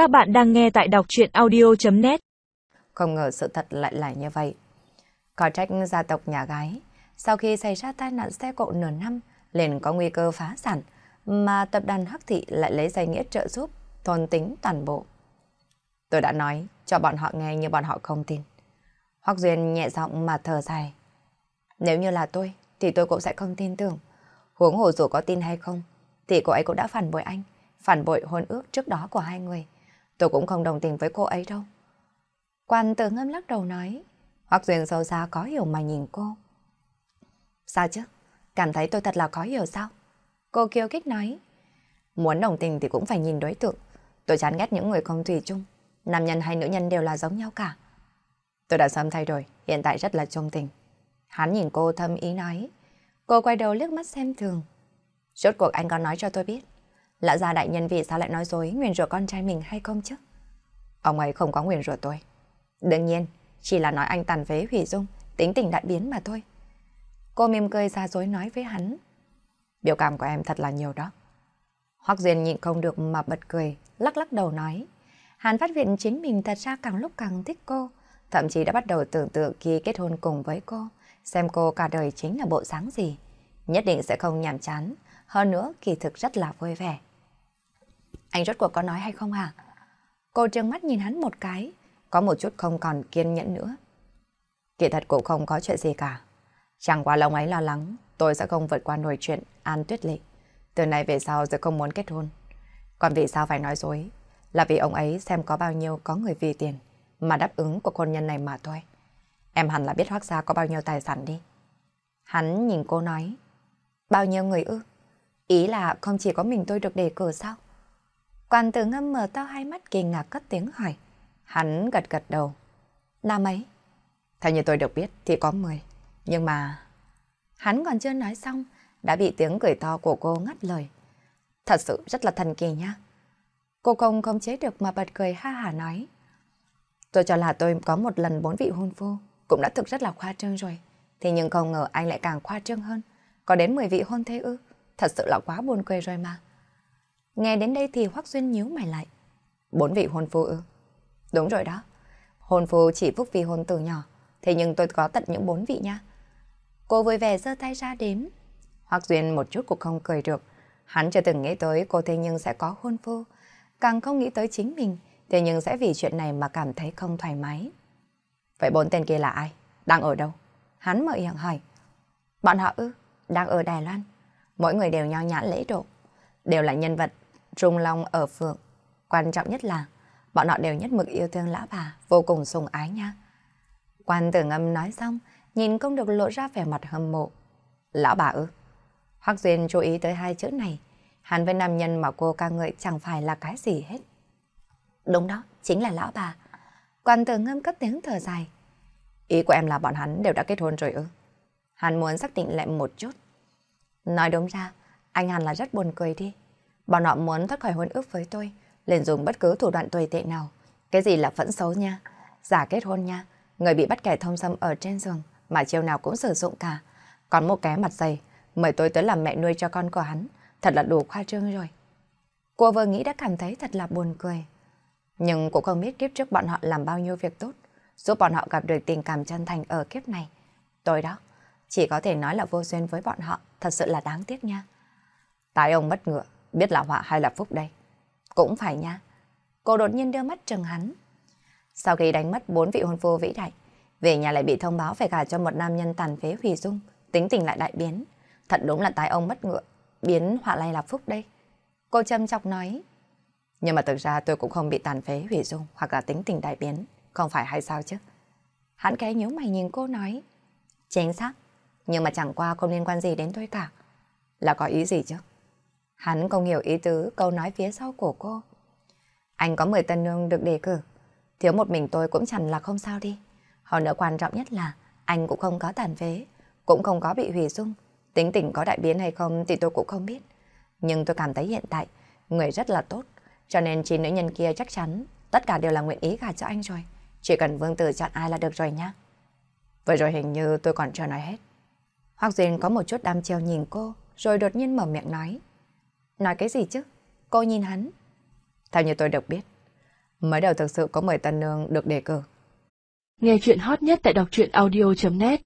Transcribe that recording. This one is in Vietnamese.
Các bạn đang nghe tại đọc chuyện audio.net Không ngờ sự thật lại là như vậy. Có trách gia tộc nhà gái, sau khi xảy ra tai nạn xe cộ nửa năm, liền có nguy cơ phá sản, mà tập đoàn Hắc Thị lại lấy danh nghĩa trợ giúp, thôn tính toàn bộ. Tôi đã nói cho bọn họ nghe nhưng bọn họ không tin. Hoắc Duyên nhẹ giọng mà thở dài. Nếu như là tôi, thì tôi cũng sẽ không tin tưởng. Huống hồ dù có tin hay không, thì cô ấy cũng đã phản bội anh, phản bội hôn ước trước đó của hai người. Tôi cũng không đồng tình với cô ấy đâu. Quan tử ngâm lắc đầu nói, hoặc Duyên sâu xa có hiểu mà nhìn cô. Sao chứ? Cảm thấy tôi thật là có hiểu sao? Cô kiêu kích nói, muốn đồng tình thì cũng phải nhìn đối tượng. Tôi chán ghét những người không thủy chung. Nam nhân hay nữ nhân đều là giống nhau cả. Tôi đã sớm thay đổi, hiện tại rất là trung tình. Hắn nhìn cô thâm ý nói. Cô quay đầu liếc mắt xem thường. Rốt cuộc anh có nói cho tôi biết lão gia đại nhân vì sao lại nói dối nguyền rủa con trai mình hay không chứ? Ông ấy không có nguyền rủa tôi. Đương nhiên, chỉ là nói anh tàn phế hủy dung, tính tình đại biến mà thôi. Cô mỉm cười ra dối nói với hắn. Biểu cảm của em thật là nhiều đó. Hoắc Duyên nhịn không được mà bật cười, lắc lắc đầu nói. Hắn phát hiện chính mình thật ra càng lúc càng thích cô, thậm chí đã bắt đầu tưởng tượng khi kết hôn cùng với cô, xem cô cả đời chính là bộ dáng gì. Nhất định sẽ không nhàm chán, hơn nữa kỳ thực rất là vui vẻ. Anh rốt cuộc có nói hay không hả? Cô trừng mắt nhìn hắn một cái, có một chút không còn kiên nhẫn nữa. Kỳ thật cũng không có chuyện gì cả. Chẳng qua lòng ấy lo lắng, tôi sẽ không vượt qua nổi chuyện An Tuyết Lệ. Từ nay về sau sẽ không muốn kết hôn. Còn vì sao phải nói dối? Là vì ông ấy xem có bao nhiêu có người vì tiền mà đáp ứng cuộc hôn nhân này mà thôi. Em hẳn là biết hoác gia có bao nhiêu tài sản đi. Hắn nhìn cô nói, bao nhiêu người ư? Ý là không chỉ có mình tôi được đề cử sao? Quan tử ngâm mở to hai mắt kinh ngạc cất tiếng hỏi. Hắn gật gật đầu. Là mấy? Theo như tôi được biết thì có 10. Nhưng mà... Hắn còn chưa nói xong, đã bị tiếng cười to của cô ngắt lời. Thật sự rất là thần kỳ nha. Cô không không chế được mà bật cười ha hả nói. Tôi cho là tôi có một lần bốn vị hôn phu, cũng đã thực rất là khoa trương rồi. Thế nhưng không ngờ anh lại càng khoa trương hơn. Có đến 10 vị hôn thế ư? Thật sự là quá buồn cười rồi mà. Nghe đến đây thì Hoắc Duyên nhíu mày lại. Bốn vị hôn phu ư? Đúng rồi đó. Hôn phu chỉ phúc vì hôn từ nhỏ. Thế nhưng tôi có tận những bốn vị nha. Cô vui vẻ giơ tay ra đếm. Hoắc Duyên một chút cũng không cười được. Hắn chưa từng nghĩ tới cô thế nhưng sẽ có hôn phu. Càng không nghĩ tới chính mình. Thế nhưng sẽ vì chuyện này mà cảm thấy không thoải mái. Vậy bốn tên kia là ai? Đang ở đâu? Hắn mở miệng hỏi. Bọn họ ư? Đang ở Đài Loan. Mỗi người đều nhau nhã lễ độ. Đều là nhân vật trung long ở phượng. Quan trọng nhất là bọn họ đều nhất mực yêu thương lão bà, vô cùng sùng ái nha. Quan tử ngâm nói xong, nhìn không được lộ ra vẻ mặt hâm mộ. Lão bà ư? Hoắc Duyên chú ý tới hai chữ này. Hắn với nam nhân mà cô ca ngợi chẳng phải là cái gì hết. Đúng đó, chính là lão bà. Quan tử ngâm cất tiếng thở dài. Ý của em là bọn hắn đều đã kết hôn rồi ư? Hắn muốn xác định lại một chút. Nói đúng ra, anh hẳn là rất buồn cười đi. Bọn họ muốn thoát khỏi hôn ước với tôi, liền dùng bất cứ thủ đoạn tồi tệ nào. Cái gì là phẫn xấu nha, giả kết hôn nha, người bị bắt kẻ thông xâm ở trên giường mà chiều nào cũng sử dụng cả. Còn một cái mặt dày, mời tôi tới làm mẹ nuôi cho con của hắn, thật là đủ khoa trương rồi. Cô vừa nghĩ đã cảm thấy thật là buồn cười. Nhưng cũng không biết kiếp trước bọn họ làm bao nhiêu việc tốt, giúp bọn họ gặp được tình cảm chân thành ở kiếp này. Tôi đó, chỉ có thể nói là vô duyên với bọn họ, thật sự là đáng tiếc nha. Tại ông mất ngựa, biết là họa hay là phúc đây? Cũng phải nha. Cô đột nhiên đưa mắt trừng hắn. Sau khi đánh mất bốn vị hôn phu vĩ đại, về nhà lại bị thông báo phải gả cho một nam nhân tàn phế hủy dung, tính tình lại đại biến. Thật đúng là tái ông mất ngựa, biến họa lay là phúc đây. Cô châm chọc nói. Nhưng mà thực ra tôi cũng không bị tàn phế hủy dung hoặc là tính tình đại biến, không phải hay sao chứ? Hắn cái nhíu mày nhìn cô nói. Chính xác, nhưng mà chẳng qua không liên quan gì đến tôi cả. Là có ý gì chứ? Hắn không hiểu ý tứ câu nói phía sau của cô. Anh có 10 tân nương được đề cử. Thiếu một mình tôi cũng chẳng là không sao đi. Hơn nữa quan trọng nhất là anh cũng không có tàn phế, cũng không có bị hủy dung. Tính tình có đại biến hay không thì tôi cũng không biết. Nhưng tôi cảm thấy hiện tại, người rất là tốt. Cho nên chín nữ nhân kia chắc chắn tất cả đều là nguyện ý gả cho anh rồi. Chỉ cần Vương Tử chọn ai là được rồi nha. Vừa rồi hình như tôi còn chưa nói hết. Hoặc Duyên có một chút đam treo nhìn cô, rồi đột nhiên mở miệng nói. Nói cái gì chứ? Cô nhìn hắn. Theo như tôi được biết, Mới đầu thực sự có 10 tân nương được đề cử. Nghe chuyện hot nhất tại đọc truyện audio.net